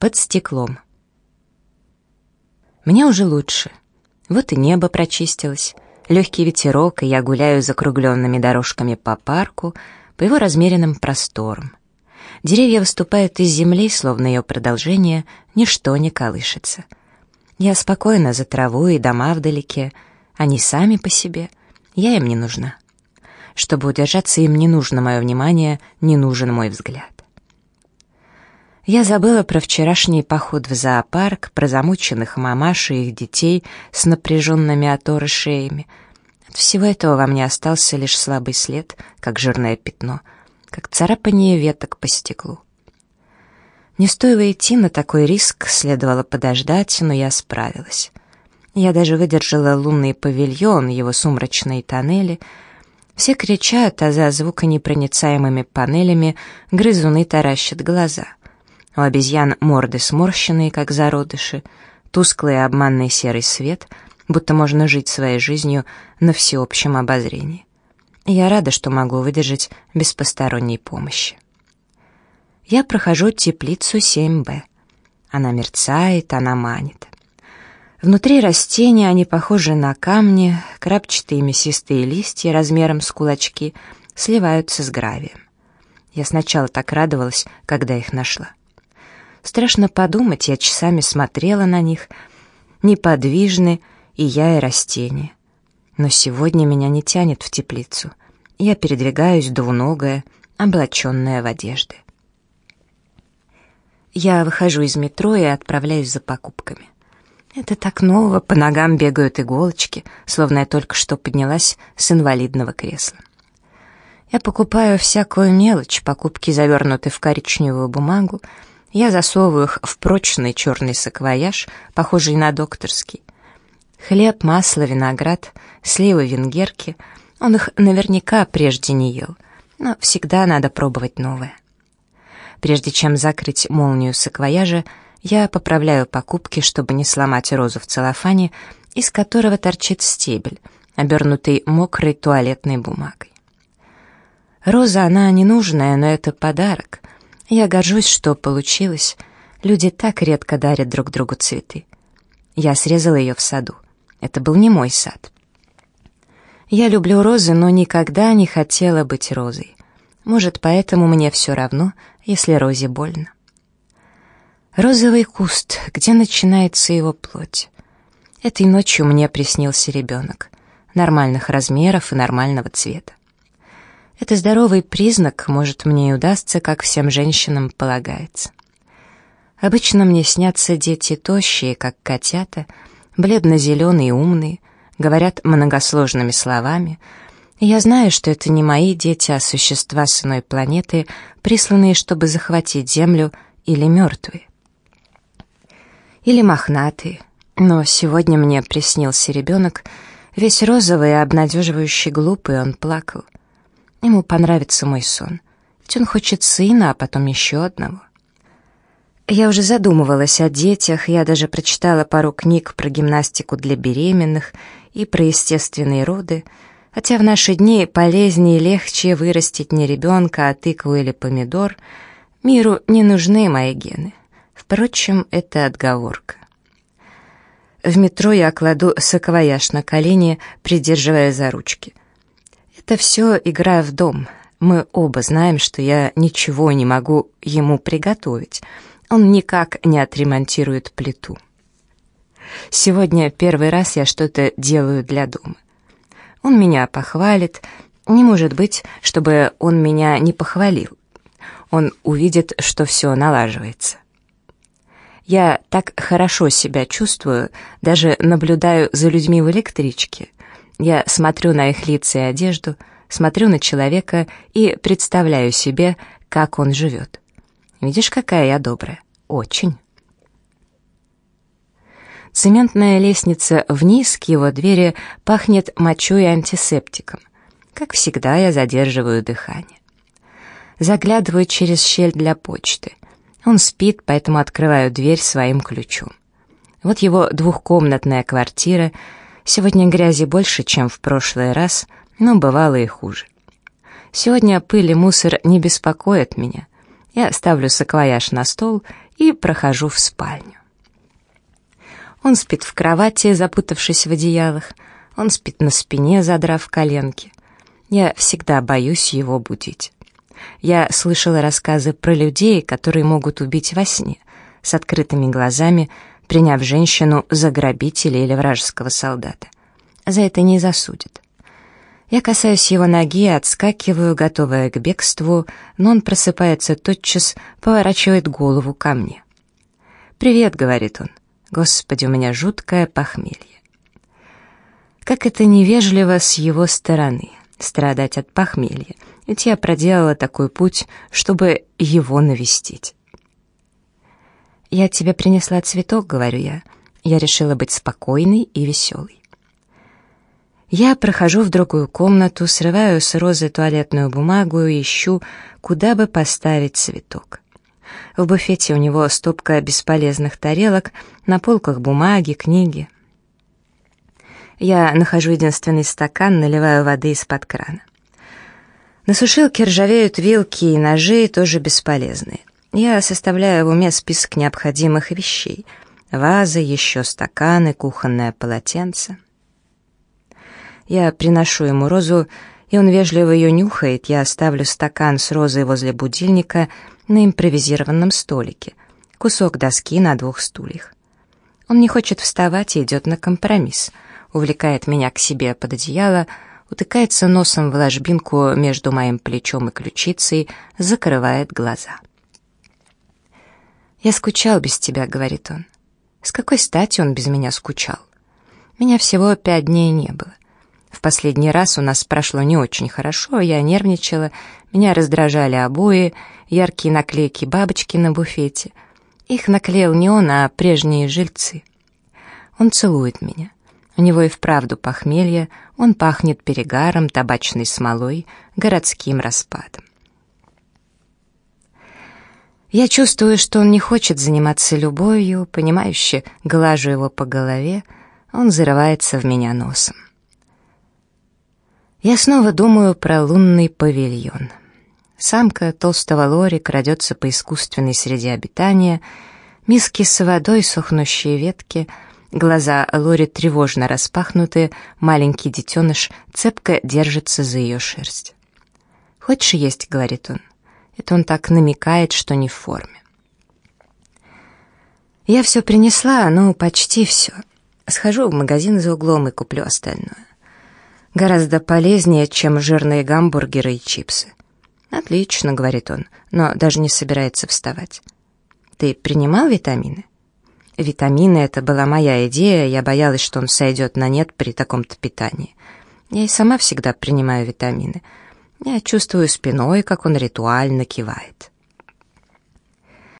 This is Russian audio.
Под стеклом. Мне уже лучше. Вот и небо прочистилось, легкий ветерок, и я гуляю закругленными дорожками по парку, по его размеренным просторам. Деревья выступают из земли, словно ее продолжение, ничто не колышется. Я спокойна за траву и дома вдалеке, они сами по себе, я им не нужна. Чтобы удержаться, им не нужно мое внимание, не нужен мой взгляд. Я забыла про вчерашний поход в зоопарк, про замученных мамаш и их детей с напряженными от шеями. От всего этого во мне остался лишь слабый след, как жирное пятно, как царапание веток по стеклу. Не стоило идти на такой риск, следовало подождать, но я справилась. Я даже выдержала лунный павильон, его сумрачные тоннели. Все кричат, а за звуконепроницаемыми панелями грызуны таращат глаза — у обезьян морды сморщенные, как зародыши, тусклый обманный серый свет, будто можно жить своей жизнью на всеобщем обозрении. Я рада, что могу выдержать без посторонней помощи. Я прохожу теплицу 7Б. Она мерцает, она манит. Внутри растения они похожи на камни, крапчатые мясистые листья размером с кулачки сливаются с гравием. Я сначала так радовалась, когда их нашла. Страшно подумать, я часами смотрела на них, неподвижны и я, и растения. Но сегодня меня не тянет в теплицу. Я передвигаюсь двуногая, облаченная в одежды. Я выхожу из метро и отправляюсь за покупками. Это так ново, по ногам бегают иголочки, словно я только что поднялась с инвалидного кресла. Я покупаю всякую мелочь, покупки завернуты в коричневую бумагу, я засовываю их в прочный черный саквояж, похожий на докторский. Хлеб, масло, виноград, сливы, венгерки. Он их наверняка прежде не ел, но всегда надо пробовать новое. Прежде чем закрыть молнию саквояжа, я поправляю покупки, чтобы не сломать розу в целлофане, из которого торчит стебель, обернутый мокрой туалетной бумагой. Роза, она ненужная, но это подарок, я горжусь, что получилось. Люди так редко дарят друг другу цветы. Я срезала ее в саду. Это был не мой сад. Я люблю розы, но никогда не хотела быть розой. Может, поэтому мне все равно, если розе больно. Розовый куст, где начинается его плоть? Этой ночью мне приснился ребенок. Нормальных размеров и нормального цвета. Это здоровый признак, может, мне и удастся, как всем женщинам полагается. Обычно мне снятся дети тощие, как котята, бледно-зеленые и умные, говорят многосложными словами, и я знаю, что это не мои дети, а существа с иной планеты, присланные, чтобы захватить Землю, или мертвые. Или мохнатые. Но сегодня мне приснился ребенок, весь розовый и обнадеживающий глупый, он плакал. Ему понравится мой сон. Ведь он хочет сына, а потом еще одного. Я уже задумывалась о детях, я даже прочитала пару книг про гимнастику для беременных и про естественные роды, хотя в наши дни полезнее и легче вырастить не ребенка, а тыкву или помидор. Миру не нужны мои гены. Впрочем, это отговорка. В метро я кладу саквояж на колени, придерживая за ручки. Это все игра в дом. Мы оба знаем, что я ничего не могу ему приготовить. Он никак не отремонтирует плиту. Сегодня первый раз я что-то делаю для дома. Он меня похвалит. Не может быть, чтобы он меня не похвалил. Он увидит, что все налаживается. Я так хорошо себя чувствую, даже наблюдаю за людьми в электричке — я смотрю на их лица и одежду, смотрю на человека и представляю себе, как он живет. Видишь, какая я добрая? Очень. Цементная лестница вниз к его двери пахнет мочой и антисептиком. Как всегда, я задерживаю дыхание. Заглядываю через щель для почты. Он спит, поэтому открываю дверь своим ключом. Вот его двухкомнатная квартира — Сегодня грязи больше, чем в прошлый раз, но бывало и хуже. Сегодня пыль и мусор не беспокоят меня. Я ставлю саквояж на стол и прохожу в спальню. Он спит в кровати, запутавшись в одеялах. Он спит на спине, задрав коленки. Я всегда боюсь его будить. Я слышала рассказы про людей, которые могут убить во сне, с открытыми глазами, приняв женщину за грабителя или вражеского солдата. За это не засудят. Я касаюсь его ноги, отскакиваю, готовая к бегству, но он просыпается тотчас, поворачивает голову ко мне. «Привет», — говорит он. «Господи, у меня жуткое похмелье». Как это невежливо с его стороны, страдать от похмелья, ведь я проделала такой путь, чтобы его навестить. «Я тебе принесла цветок», — говорю я. Я решила быть спокойной и веселой. Я прохожу в другую комнату, срываю с розы туалетную бумагу и ищу, куда бы поставить цветок. В буфете у него стопка бесполезных тарелок, на полках бумаги, книги. Я нахожу единственный стакан, наливаю воды из-под крана. На сушилке ржавеют вилки и ножи, тоже бесполезные. Я составляю в уме список необходимых вещей. Вазы, еще стаканы, кухонное полотенце. Я приношу ему розу, и он вежливо ее нюхает. Я оставлю стакан с розой возле будильника на импровизированном столике. Кусок доски на двух стульях. Он не хочет вставать и идет на компромисс. Увлекает меня к себе под одеяло, утыкается носом в ложбинку между моим плечом и ключицей, закрывает глаза. «Я скучал без тебя», — говорит он. «С какой стати он без меня скучал? Меня всего пять дней не было. В последний раз у нас прошло не очень хорошо, я нервничала, меня раздражали обои, яркие наклейки бабочки на буфете. Их наклеил не он, а прежние жильцы. Он целует меня. У него и вправду похмелье, он пахнет перегаром, табачной смолой, городским распадом. Я чувствую, что он не хочет заниматься любовью, понимающе глажу его по голове, он зарывается в меня носом. Я снова думаю про лунный павильон. Самка толстого лори крадется по искусственной среде обитания, миски с водой, сохнущие ветки, глаза лори тревожно распахнуты, маленький детеныш цепко держится за ее шерсть. «Хочешь есть?» — говорит он. Это он так намекает, что не в форме. Я все принесла, ну, почти все. Схожу в магазин за углом и куплю остальное. Гораздо полезнее, чем жирные гамбургеры и чипсы. «Отлично», — говорит он, но даже не собирается вставать. «Ты принимал витамины?» Витамины — это была моя идея, я боялась, что он сойдет на нет при таком-то питании. Я и сама всегда принимаю витамины — я чувствую спиной, как он ритуально кивает.